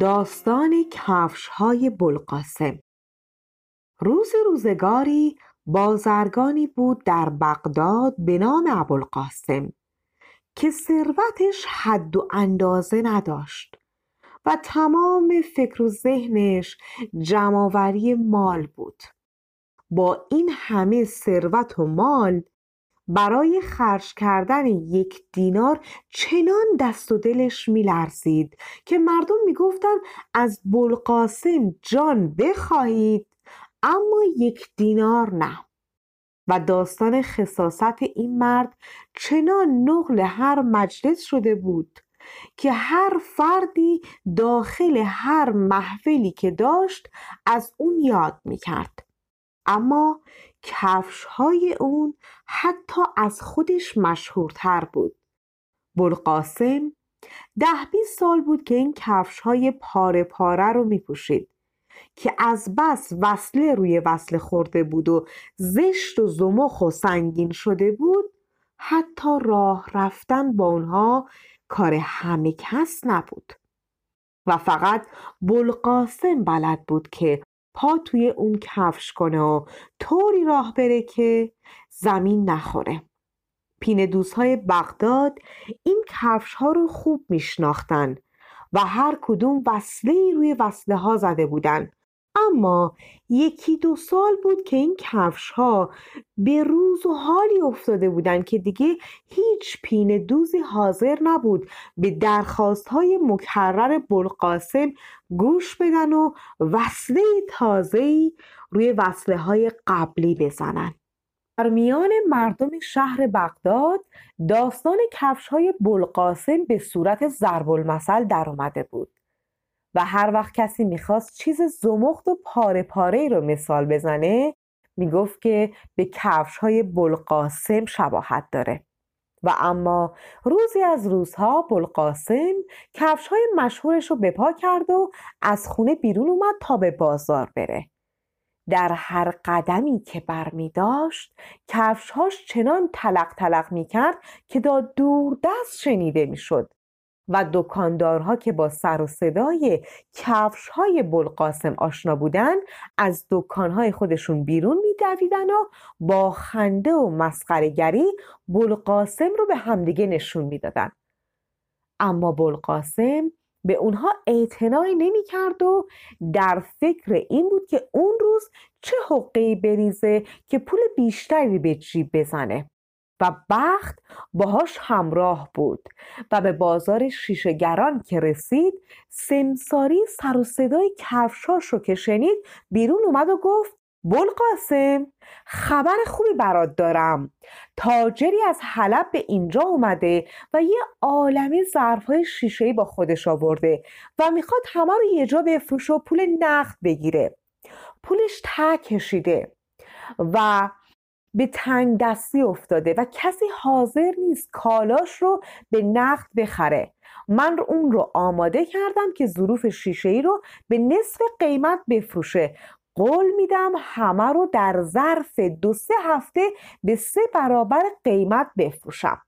داستان کفش های بلقاسم. روز روزگاری بازرگانی بود در بغداد به نام ابوالقاسم که ثروتش حد و اندازه نداشت و تمام فکر و ذهنش جمعآوری مال بود. با این همه ثروت و مال برای خرج کردن یک دینار چنان دست و دلش میلرزید که مردم می‌گفتند از بلقاسم جان بخواهید اما یک دینار نه. و داستان خصاست این مرد چنان نقل هر مجلس شده بود که هر فردی داخل هر محفلی که داشت از اون یاد می‌کرد. اما کفش های اون حتی از خودش مشهورتر بود. بلقاسم ده بیست سال بود که این کفش های پاره پاره رو می پوشید که از بس وصله روی وصله خورده بود و زشت و زمخ و سنگین شده بود حتی راه رفتن با اونها کار همه کس نبود. و فقط بلقاسم بلد بود که پا توی اون کفش کنه و طوری راه بره که زمین نخوره. پین دوستهای بغداد این کفش ها رو خوب میشناختن و هر کدوم وصله روی وصله ها زده بودن. اما یکی دو سال بود که این کفش ها به روز و حالی افتاده بودند که دیگه هیچ پین دوزی حاضر نبود. به درخواست های مکرر بلقاسم گوش بدن و وصله تازه‌ای روی وصله های قبلی بزنن. در میان مردم شهر بغداد داستان کفش های بلقاسم به صورت ضرب المثل در اومده بود. و هر وقت کسی می‌خواست چیز زمخت و پاره پاره رو مثال بزنه می‌گفت که به کفش های بلقاسم شباهت داره. و اما روزی از روزها بلقاسم کفش های مشهورش رو بپا کرد و از خونه بیرون اومد تا به بازار بره. در هر قدمی که بر می داشت کفشهاش چنان تلق تلق می کرد که دا دور دست شنیده می شد و دکاندارها که با سر و صدای کفش های بلقاسم آشنا بودن از دکانهای خودشون بیرون میدویدن و با خنده و مسخرهگری بلقاسم رو به همدیگه نشون می‌دادن. اما بلقاسم به اونها اعتنایی نمی کرد و در فکر این بود که اون روز چه حقی بریزه که پول بیشتری به جیب بزنه. و بخت باهاش همراه بود و به بازار شیشهگران که رسید سمساری سر و صدای کفشاش رو که شنید بیرون اومد و گفت بلقاسم خبر خوبی برات دارم. تاجری از حلب به اینجا اومده و یه عالمی ظرفهای شیشهای با خودش آورده و می‌خواد همه رو یه جا بفروشه و پول نقد بگیره. پولش ته کشیده و به تنگ دستی افتاده و کسی حاضر نیست کالاش رو به نقد بخره. من اون رو آماده کردم که ظروف شیشه ای رو به نصف قیمت بفروشه. قول میدم همه رو در ظرف دو سه هفته به سه برابر قیمت بفروشم.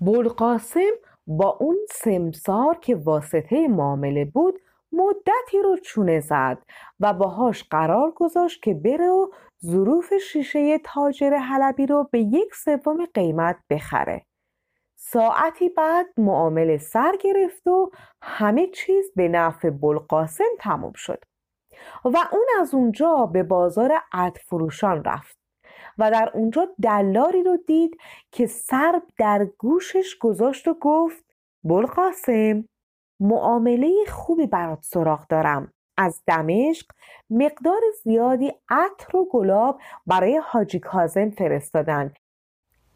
بلقاسم با اون سمسار که واسطه معامله بود مدتی رو چونه زد و باهاش قرار گذاشت که بره و ظروف شیشه تاجر حلبی رو به یک سوم قیمت بخره. ساعتی بعد معامله سر گرفت و همه چیز به نفع بلقاسم تموم شد و اون از اونجا به بازار فروشان رفت و در اونجا دلاری رو دید که سر در گوشش گذاشت و گفت بلقاسم؟ معامله خوبی برات سراغ دارم. از دمشق مقدار زیادی عطر و گلاب برای حاجی کازم فرستادن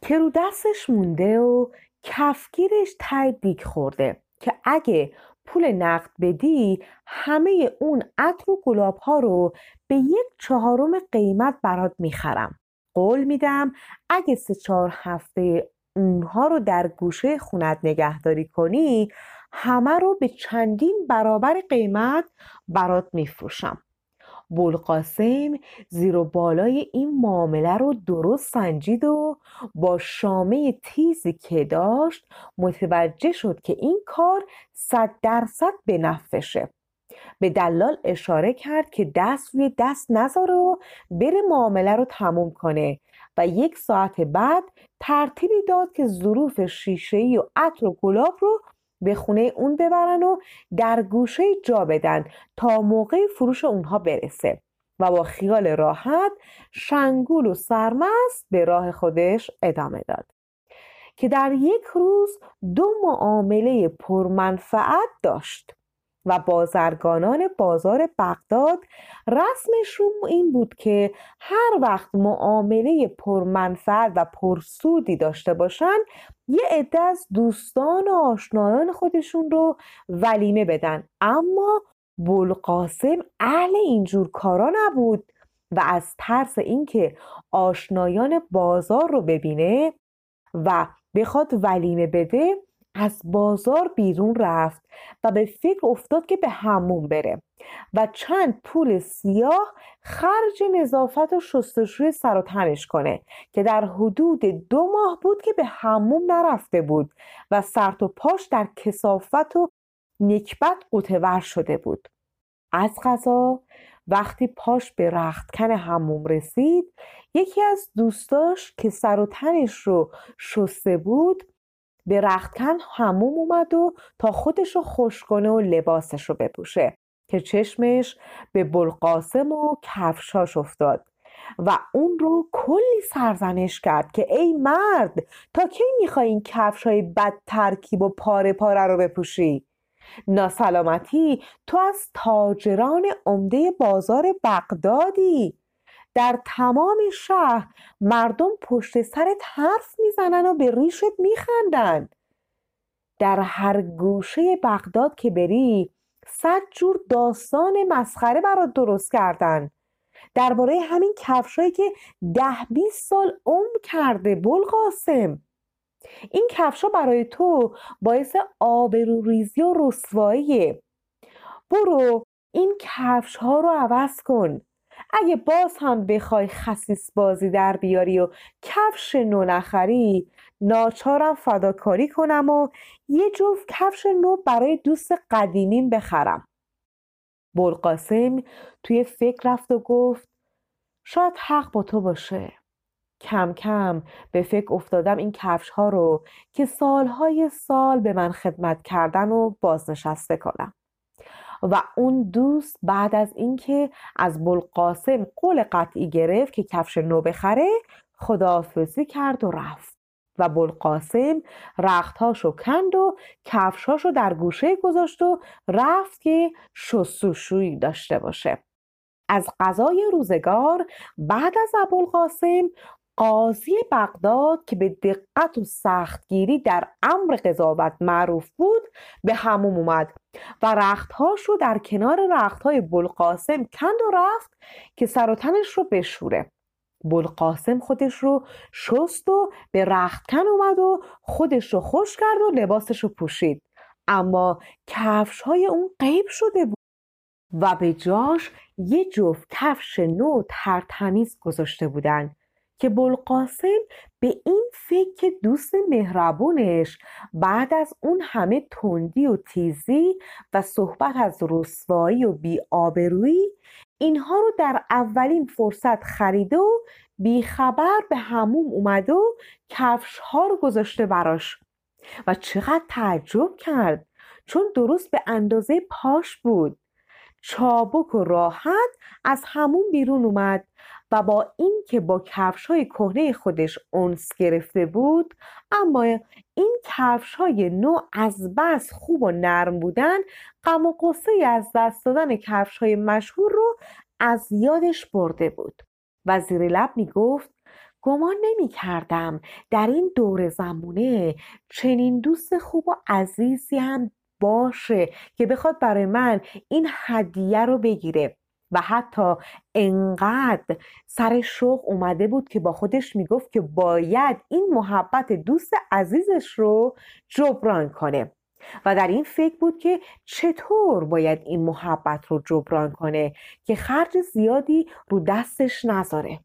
که رو دستش مونده و کفگیرش تای دیگ خورده که اگه پول نقد بدی همه اون عطر و گلاب ها رو به یک چهارم قیمت برات می‌خرم. قول میدم اگه سه چهار هفته اونها رو در گوشه خونت نگهداری کنی همه رو به چندین برابر قیمت برات میفروشم. بلقاسم زیر و بالای این معامله رو درست سنجید و با شامه تیزی که داشت متوجه شد که این کار صد درصد به نفشه به دلال اشاره کرد که دست روی دست نذاره و بره معامله رو تموم کنه و یک ساعت بعد ترتیبی داد که ظروف شیشه‌ای و عطر و گلاب رو به خونه اون ببرن و در گوشه جا بدن تا موقع فروش اونها برسه و با خیال راحت شنگول و سرمست به راه خودش ادامه داد. که در یک روز دو معامله پرمنفعت داشت. و بازرگانان بازار بغداد رسمشون این بود که هر وقت معامله پرمنفعت و پرسودی داشته باشن یه عده از دوستان و آشنایان خودشون رو ولیمه بدن. اما بلقاسم اهل اینجور کارا نبود و از ترس اینکه آشنایان بازار رو ببینه و بخواد ولیمه بده از بازار بیرون رفت و به فکر افتاد که به همون بره و چند پول سیاه خرج نظافت و شستشوی سر و تنش کنه که در حدود دو ماه بود که به هموم نرفته بود و سرت و پاش در کسافت و نکبت قوتور شده بود. از غذا وقتی پاش به رختکن هموم رسید یکی از دوستاش که سر و تنش رو شسته بود به رختکن هموم اومد و تا خودش رو خوش کنه و لباسش رو بپوشه که چشمش به بلقاسم و کفشاش افتاد و اون رو کلی سرزنش کرد که ای مرد تا کی می‌خوای این کفش های بد ترکیب و پاره پاره رو بپوشی؟ ناسلامتی تو از تاجران عمده بازار بغدادی. در تمام شهر مردم پشت سرت حرف می‌زنن و به ریشت میخندن. در هر گوشه بغداد که بری صد جور داستان مسخره برات درست کردن. درباره همین کفشایی که ده بیست سال عمر کرده بلقاسم. این کفشا برای تو باعث آبروریزی و رسواییه. برو این کفش ها رو عوض کن. اگه باز هم بخوای خسیس بازی در بیاری و کفش نو نخری ناچارم فداکاری کنم و یه جفت کفش نو برای دوست قدیمیم بخرم. بلقاسم توی فکر رفت و گفت شاید حق با تو باشه. کم کم به فکر افتادم این کفش ها رو که سالهای سال به من خدمت کردن و بازنشسته کنم. و اون دوست بعد از اینکه از بلقاسم قول قطعی گرفت که کفش نو بخره خداحافظی کرد و رفت. و بلقاسم رختهاشو کند و کفشهاشو در گوشه گذاشت و رفت که شستوشویی داشته باشه. از غذای روزگار بعد از ابوالقاسم قاضی بغداد که به دقت و سختگیری در امر قضاوت معروف بود به هموم اومد. و رختهاش رو در کنار رختهای بلقاسم کند و رفت که سر و تنش رو بشوره. بلقاسم خودش رو شست و به رختکن اومد و خودش رو خوش کرد و لباسش رو پوشید. اما کفش های اون قیب شده بود و به جاش یه جفت کفش نو ترتمیز گذاشته بودند که بلقاسم به این فکر که دوست مهربونش بعد از اون همه تندی و تیزی و صحبت از رسوایی و بیآبرویی اینها رو در اولین فرصت خریده و بیخبر به هموم اومده و کفش ها رو گذاشته براش. و چقدر تعجب کرد چون درست به اندازه پاش بود. چابک و راحت از همون بیرون اومد. و با اینکه با کفش های کهنه خودش اونس گرفته بود اما این کفش های نو از بس خوب و نرم بودن غم و قصه از دست دادن کفش های مشهور رو از یادش برده بود. و زیر لب می گفت گمان نمی کردم در این دور زمونه چنین دوست خوب و عزیزی هم باشه که بخواد برای من این هدیه رو بگیره. و حتی انقدر سر شوق اومده بود که با خودش می‌گفت که باید این محبت دوست عزیزش رو جبران کنه. و در این فکر بود که چطور باید این محبت رو جبران کنه که خرج زیادی رو دستش نذاره.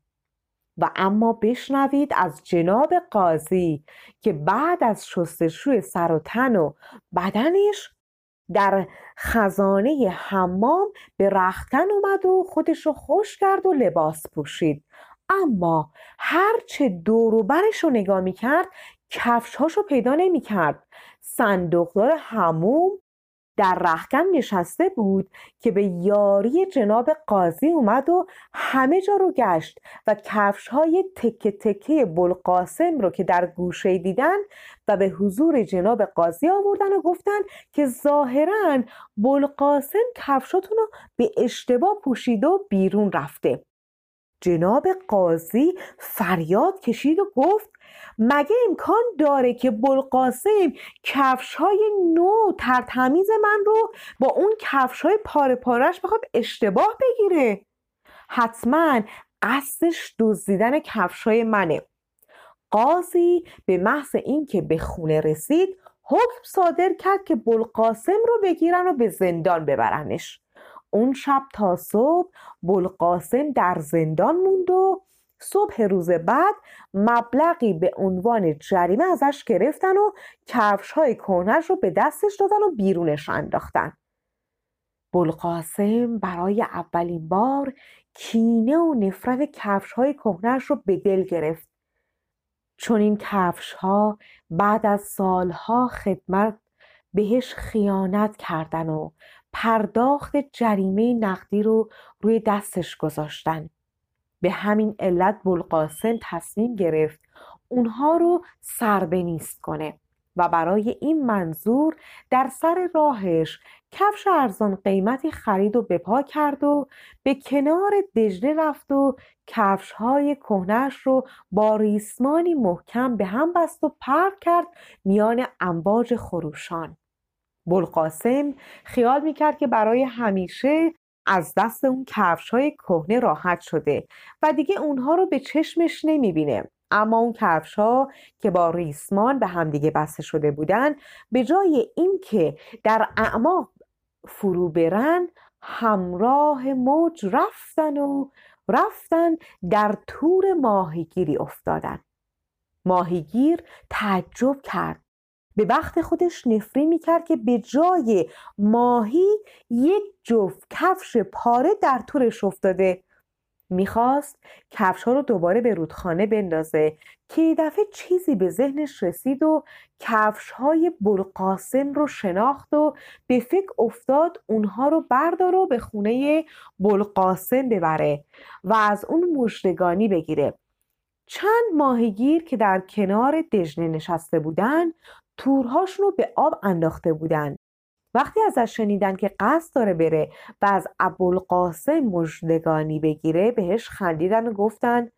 و اما بشنوید از جناب قاضی که بعد از شستشوی سر و تن و بدنش در خزانه حمام به رختن اومد و خودش رو خوش کرد و لباس پوشید. اما هرچه دور برش رو نگاه می‌کرد کفشهاش رو پیدا نمی‌کرد. صندوقدار هموم در رخکن نشسته بود که به یاری جناب قاضی اومد و همه جا رو گشت و کفش های تکه تکه بلقاسم رو که در گوشه دیدن و به حضور جناب قاضی آوردن و گفتن که ظاهرا بلقاسم کفشاتون رو به اشتباه پوشید و بیرون رفته. جناب قاضی فریاد کشید و گفت مگه امکان داره که بلقاسم کفش های نو ترتمیز من رو با اون کفش های پاره پارش بخواد اشتباه بگیره؟ حتما قصدش دزدیدن کفش های منه. قاضی به محض اینکه به خونه رسید حکم صادر کرد که بلقاسم رو بگیرن و به زندان ببرنش. اون شب تا صبح بلقاسم در زندان موند و صبح روز بعد مبلغی به عنوان جریمه ازش گرفتن و کفش های رو به دستش دادن و بیرونش انداختن. بلقاسم برای اولین بار کینه و نفرت کفش های کهنش رو به دل گرفت. چون این کفش ها بعد از سالها خدمت بهش خیانت کردن و پرداخت جریمه نقدی رو روی دستش گذاشتن. به همین علت بلقاسم تصمیم گرفت اونها رو سربنیست کنه و برای این منظور در سر راهش کفش ارزان قیمتی خرید و بپا کرد و به کنار دجله رفت و کفش های کهنش رو با ریسمانی محکم به هم بست و پرک کرد میان امواج خروشان. بلقاسم خیال می‌کرد که برای همیشه از دست اون کفش های کهنه راحت شده و دیگه اونها رو به چشمش نمی‌بینه. اما اون کفش ها که با ریسمان به همدیگه بسته شده بودن به جای اینکه در اعماق فرو برن همراه موج رفتن و رفتن در تور ماهیگیری افتادن. ماهیگیر تعجب کرد. به وقت خودش نفری می‌کرد که به جای ماهی یک جفت کفش پاره در تورش افتاده. می‌خواست کفش ها رو دوباره به رودخانه بندازه که دفعه چیزی به ذهنش رسید و کفش های بلقاسم رو شناخت و به فکر افتاد اونها رو بردار و به خونه بلقاسم ببره و از اون مشتگانی بگیره. چند ماهیگیر که در کنار دژنه نشسته بودن تورهاشون رو به آب انداخته بودن. وقتی ازش شنیدن که قصد داره بره و از ابوالقاسم مژدگانی بگیره بهش خندیدن و گفتن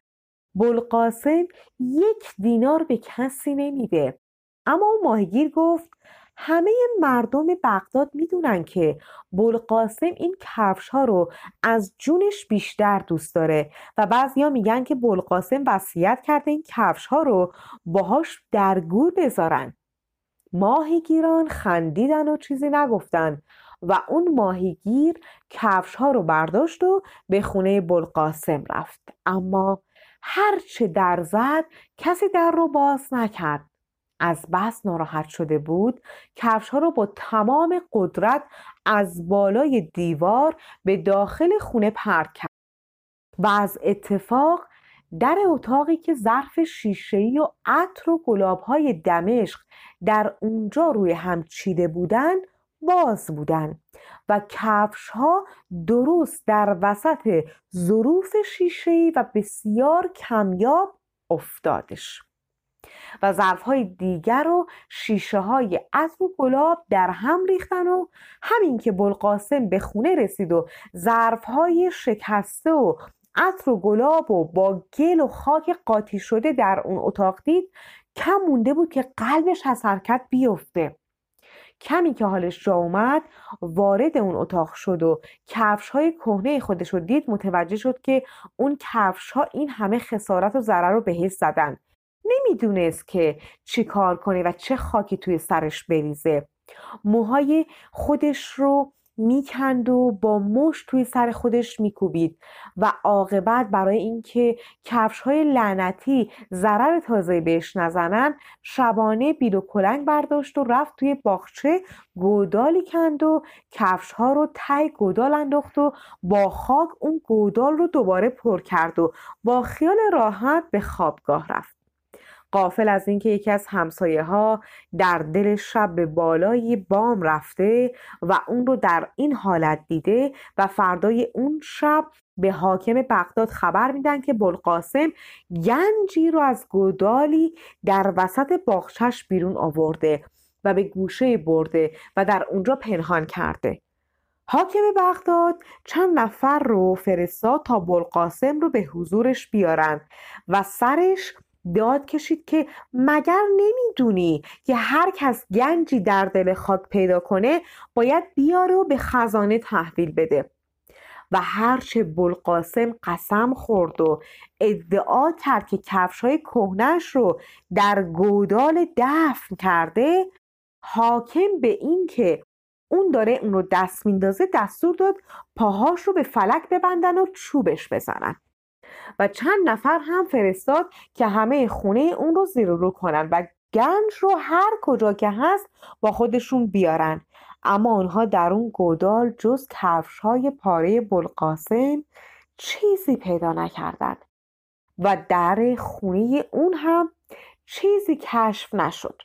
بلقاسم یک دینار به کسی نمیده. اما اون ماهیگیر گفت همه مردم بغداد می‌دونن که بلقاسم این کفش ها رو از جونش بیشتر دوست داره و بعضیا میگن که بلقاسم وصیت کرده این کفش ها رو باهاش در گور بذارن. ماهیگیران خندیدن و چیزی نگفتن و اون ماهیگیر کفش ها رو برداشت و به خونه بلقاسم رفت. اما هرچه در زد کسی در رو باز نکرد. از بس ناراحت شده بود کفش ها رو با تمام قدرت از بالای دیوار به داخل خونه پرت کرد و از اتفاق در اتاقی که ظرف شیشه‌ای و عطر و گلابهای دمشق در اونجا روی هم چیده بودن باز بودن و کفش ها درست در وسط ظروف شیشه‌ای و بسیار کمیاب افتادش و ظرف های دیگر و شیشه های عطر و گلاب در هم ریختن و همین که بلقاسم به خونه رسید و ظرف های شکسته و عطر و گلاب و با گل و خاک قاطی شده در اون اتاق دید کم مونده بود که قلبش از حرکت بیفته. کمی که حالش جا اومد وارد اون اتاق شد و کفش های کهنه خودش رو دید متوجه شد که اون کفش ها این همه خسارت و ضرر رو بهش زدن. نمی‌دونست که چی کار کنه و چه خاکی توی سرش بریزه. موهای خودش رو می‌کند و با مش توی سر خودش میکوبید و عاقبت برای اینکه کفش های لعنتی ضرر تازه بهش نزنن شبانه بید و کلنگ برداشت و رفت توی باغچه گودالی کند و کفش ها رو تای گودال انداخت و با خاک اون گودال رو دوباره پر کرد و با خیال راحت به خوابگاه رفت. قافل از اینکه یکی از همسایه ها در دل شب به بالای بام رفته و اون رو در این حالت دیده و فردای اون شب به حاکم بغداد خبر میدن که بلقاسم گنجی رو از گودالی در وسط باغچش بیرون آورده و به گوشه برده و در اونجا پنهان کرده. حاکم بغداد چند نفر رو فرستاد تا بلقاسم رو به حضورش بیارن و سرش داد کشید که مگر نمی‌دونی که هر کس گنجی در دل خاک پیدا کنه باید بیاره و به خزانه تحویل بده. و هرچه بلقاسم قسم خورد و ادعا کرد که کفش های کهنش رو در گودال دفن کرده حاکم به این که اون داره اون رو دست میندازه دستور داد پاهاش رو به فلک ببندن و چوبش بزنن. و چند نفر هم فرستاد که همه خونه اون رو زیر رو کنن و گنج رو هر کجا که هست با خودشون بیارن. اما آنها در اون گودال جز کفش های پاره بلقاسم چیزی پیدا نکردن و در خونه اون هم چیزی کشف نشد.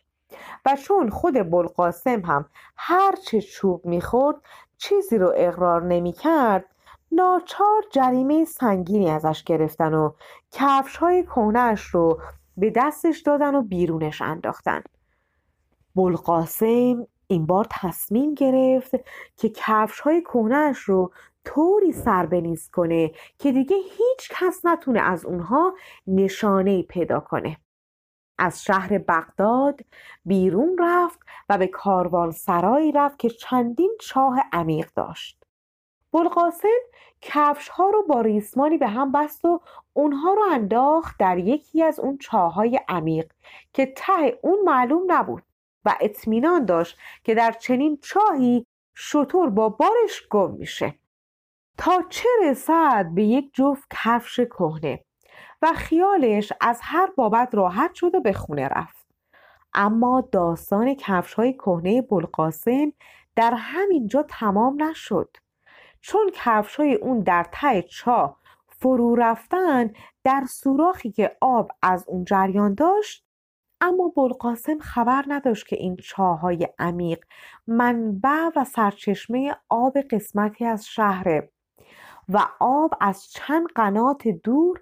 و چون خود بلقاسم هم هرچه چوب می‌خورد چیزی رو اقرار نمی‌کرد ناچار جریمه سنگینی ازش گرفتن و کفش های کهنش رو به دستش دادن و بیرونش انداختن. بلقاسم این بار تصمیم گرفت که کفش های کهنش رو طوری سربنیز کنه که دیگه هیچ کس نتونه از اونها نشانه پیدا کنه. از شهر بغداد بیرون رفت و به کاروان سرایی رفت که چندین چاه عمیق داشت. بلقاسم کفش ها رو با ریسمانی به هم بست و اونها رو انداخت در یکی از اون چاهای عمیق که ته اون معلوم نبود و اطمینان داشت که در چنین چاهی شطور با بارش گم میشه. تا چه رسد به یک جفت کفش کهنه و خیالش از هر بابت راحت شد و به خونه رفت. اما داستان کفش های کهنه بلقاسم در همینجا تمام نشد. چون کفش های اون در ته چاه فرو رفتن در سوراخی که آب از اون جریان داشت اما بلقاسم خبر نداشت که این چاهای عمیق منبع و سرچشمه آب قسمتی از شهره و آب از چند قنات دور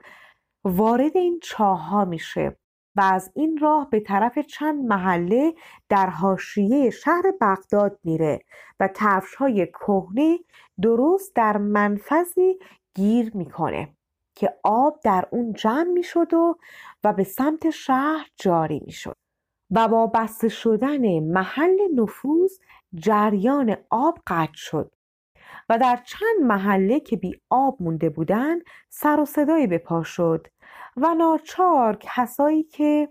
وارد این چاه ها میشه. و از این راه به طرف چند محله در حاشیه شهر بغداد میره و کفش های کهنه درست در منفذی گیر می‌کنه که آب در اون جمع می‌شد و و به سمت شهر جاری می‌شد. و با بسته شدن محل نفوذ جریان آب قطع شد و در چند محله که بی آب مونده بودن سر و صدایی به پا شد و ناچار کسایی که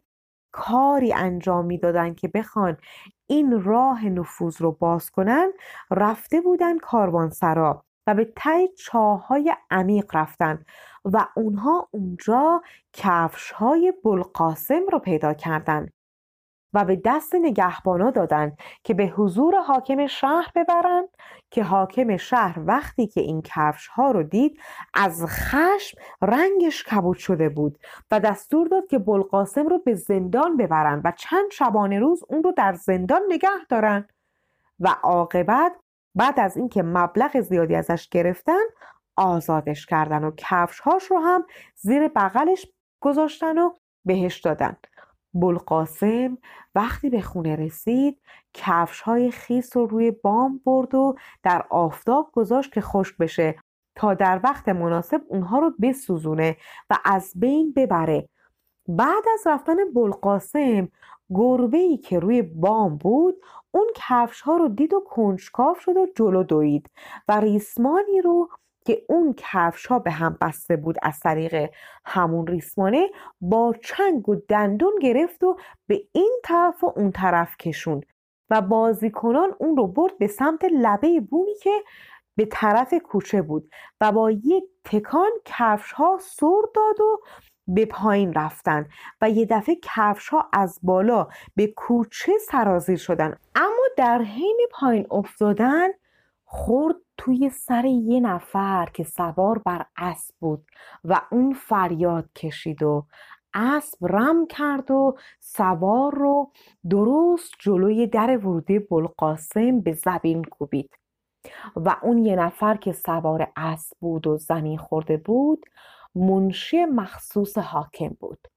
کاری انجام می‌دادند که بخوان این راه نفوذ رو باز کنن رفته بودن کاروانسرا و به ته چاهای عمیق رفتن و اونها اونجا کفش های بلقاسم رو پیدا کردند و به دست نگهبانا دادند که به حضور حاکم شهر ببرند که حاکم شهر وقتی که این کفش ها رو دید از خشم رنگش کبود شده بود و دستور داد که بلقاسم رو به زندان ببرند و چند شبانه روز اون رو در زندان نگه دارن و عاقبت بعد از اینکه مبلغ زیادی ازش گرفتن آزادش کردن و کفش هاش رو هم زیر بغلش گذاشتن و بهش دادن. بلقاسم وقتی به خونه رسید کفش های خیس رو روی بام برد و در آفتاب گذاشت که خشک بشه تا در وقت مناسب اونها رو بسوزونه و از بین ببره. بعد از رفتن بلقاسم گربه ای که روی بام بود اون کفش ها رو دید و کنجکاف شد و جلو دوید و ریسمانی رو که اون کفش ها به هم بسته بود از طریق همون ریسمانه با چنگ و دندون گرفت و به این طرف و اون طرف کشوند و بازیکنان اون رو برد به سمت لبه بومی که به طرف کوچه بود و با یک تکان کفش ها سر داد و به پایین رفتن و یه دفعه کفش ها از بالا به کوچه سرازیر شدن اما در حین پایین افتادن خورد توی سر یه نفر که سوار بر اسب بود و اون فریاد کشید و اسب رم کرد و سوار رو درست جلوی در ورودی بلقاسم به زبین کوبید. و اون یه نفر که سوار اسب بود و زمین خورده بود منشی مخصوص حاکم بود.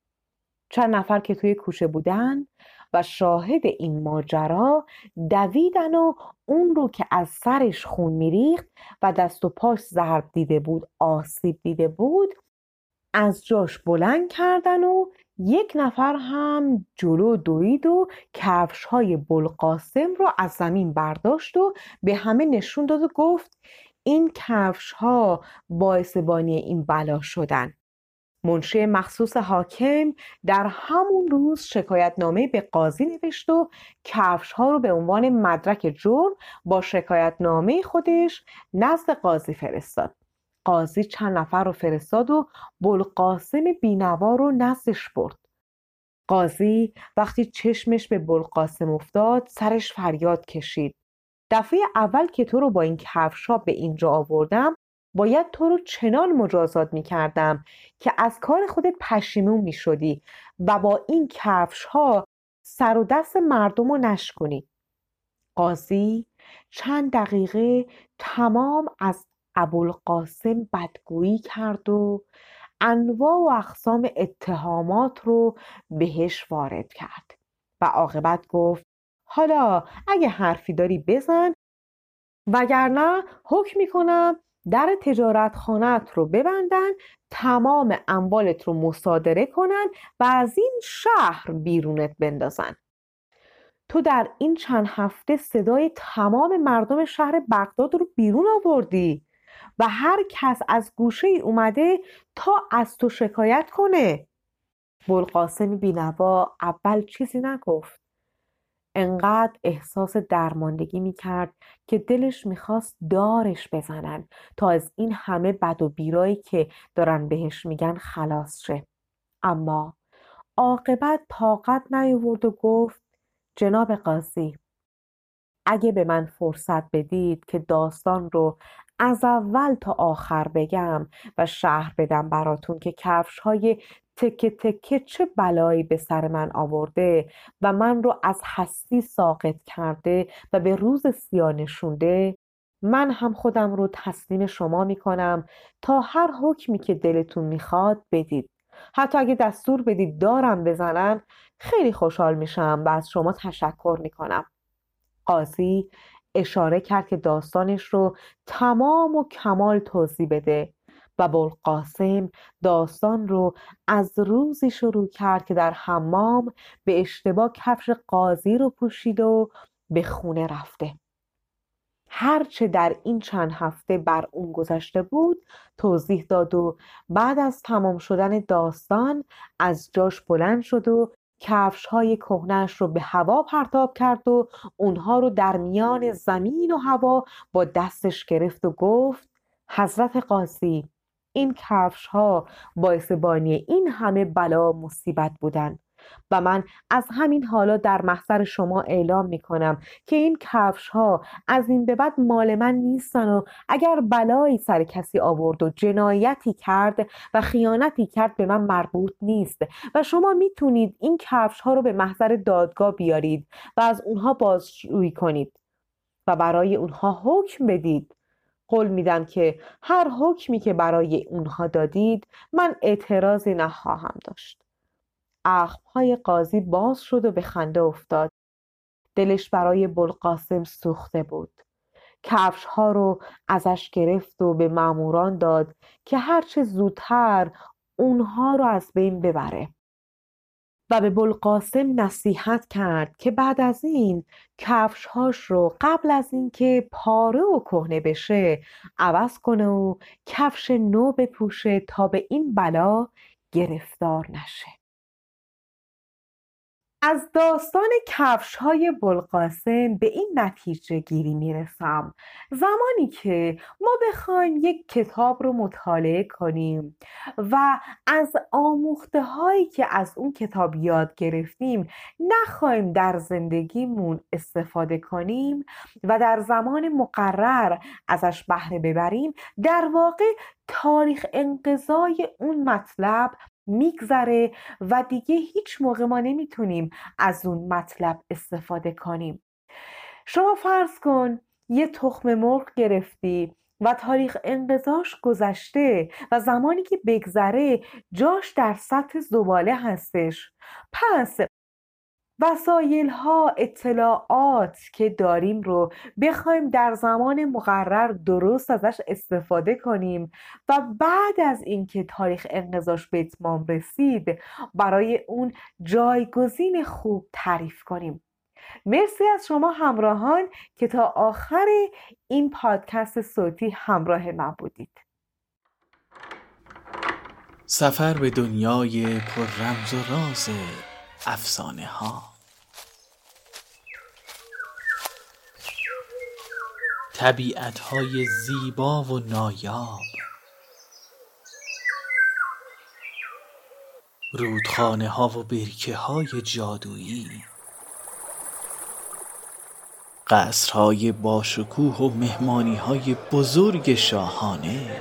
چند نفر که توی کوچه بودن و شاهد این ماجرا دویدن و اون رو که از سرش خون میریخت و دست و پاش ضرب دیده بود آسیب دیده بود از جاش بلند کردن و یک نفر هم جلو دوید و کفش های بلقاسم رو از زمین برداشت و به همه نشون داد و گفت این کفش ها باعث بانی این بلا شدن. منشه مخصوص حاکم در همون روز شکایت نامه به قاضی نوشت و کفش ها رو به عنوان مدرک جرم با شکایت نامه خودش نزد قاضی فرستاد. قاضی چند نفر رو فرستاد و بلقاسم بینوا رو نزدش برد. قاضی وقتی چشمش به بلقاسم افتاد سرش فریاد کشید. دفعه اول که تو رو با این کفشا به اینجا آوردم باید تو رو چنان مجازات می کردم که از کار خودت پشیمون می شدی و با این کفش ها سر و دست مردم رو نشکنی. قاضی چند دقیقه تمام از ابوالقاسم بدگویی کرد و انواع و اقسام اتهامات رو بهش وارد کرد و عاقبت گفت حالا اگه حرفی داری بزن وگرنه حکم می‌کنم در تجارت خانت رو ببندن تمام اموالت رو مصادره کنن و از این شهر بیرونت بندازن. تو در این چند هفته صدای تمام مردم شهر بغداد رو بیرون آوردی و هر کس از گوشه ای اومده تا از تو شکایت کنه. بلقاسم بینوا اول چیزی نگفت. انقدر احساس درماندگی می‌کرد که دلش می‌خواست دارش بزنن تا از این همه بد و بیرایی که دارن بهش میگن خلاص شه. اما عاقبت طاقت نیاورد و گفت جناب قاضی اگه به من فرصت بدید که داستان رو از اول تا آخر بگم و شهر بدم براتون که کفش های تکه تکه چه بلایی به سر من آورده و من رو از هستی ساقط کرده و به روز سیاه نشونده؟ من هم خودم رو تسلیم شما می‌کنم تا هر حکمی که دلتون می‌خواد بدید. حتی اگه دستور بدید دارم بزنن خیلی خوشحال میشم و از شما تشکر می‌کنم. قاضی اشاره کرد که داستانش رو تمام و کمال توضیح بده. و بلقاسم داستان رو از روزی شروع کرد که در حمام به اشتباه کفش قاضی رو پوشید و به خونه رفته. هرچه در این چند هفته بر اون گذشته بود توضیح داد و بعد از تمام شدن داستان از جاش بلند شد و کفش های کهنش رو به هوا پرتاب کرد و اونها رو در میان زمین و هوا با دستش گرفت و گفت حضرت قاضی این کفش ها باعث بانی این همه بلا مصیبت بودن. و من از همین حالا در محضر شما اعلام می کنم که این کفش ها از این به بعد مال من نیستن و اگر بلایی سر کسی آورد و جنایتی کرد و خیانتی کرد به من مربوط نیست. و شما می‌تونید این کفش ها رو به محضر دادگاه بیارید و از اونها بازجویی کنید و برای اونها حکم بدید. قول میدم که هر حکمی که برای اونها دادید من اعتراضی نخواهم داشت. اخمهای قاضی باز شد و به خنده افتاد. دلش برای بلقاسم سوخته بود. کفش ها رو ازش گرفت و به ماموران داد که هرچه زودتر اونها رو از بین ببره. و به بلقاسم نصیحت کرد که بعد از این کفشهاش رو قبل از اینکه پاره و کهنه بشه عوض کنه و کفش نو بپوشه تا به این بلا گرفتار نشه. از داستان کفش های بلقاسم به این نتیجه گیری می‌رسم. زمانی که ما بخوایم یک کتاب رو مطالعه کنیم و از آموخته هایی که از اون کتاب یاد گرفتیم نخواهیم در زندگیمون استفاده کنیم و در زمان مقرر ازش بهره ببریم در واقع تاریخ انقضای اون مطلب میگذره و دیگه هیچ موقع ما نمی‌تونیم از اون مطلب استفاده کنیم. شما فرض کن یه تخم مرغ گرفتی و تاریخ انقضاش گذشته و زمانی که بگذره جاش در سطح زباله هستش. پس وسایل ها اطلاعات که داریم رو بخوایم در زمان مقرر درست ازش استفاده کنیم و بعد از اینکه تاریخ انقضاش به اتمام رسید برای اون جایگزین خوب تعریف کنیم. مرسی از شما همراهان که تا آخر این پادکست صوتی همراه من بودید. سفر به دنیای پر رمز و راز افسانه ها. طبیعت های زیبا و نایاب. رودخانه ها و برکه های جادویی. قصرهای باشکوه و مهمانی های بزرگ شاهانه.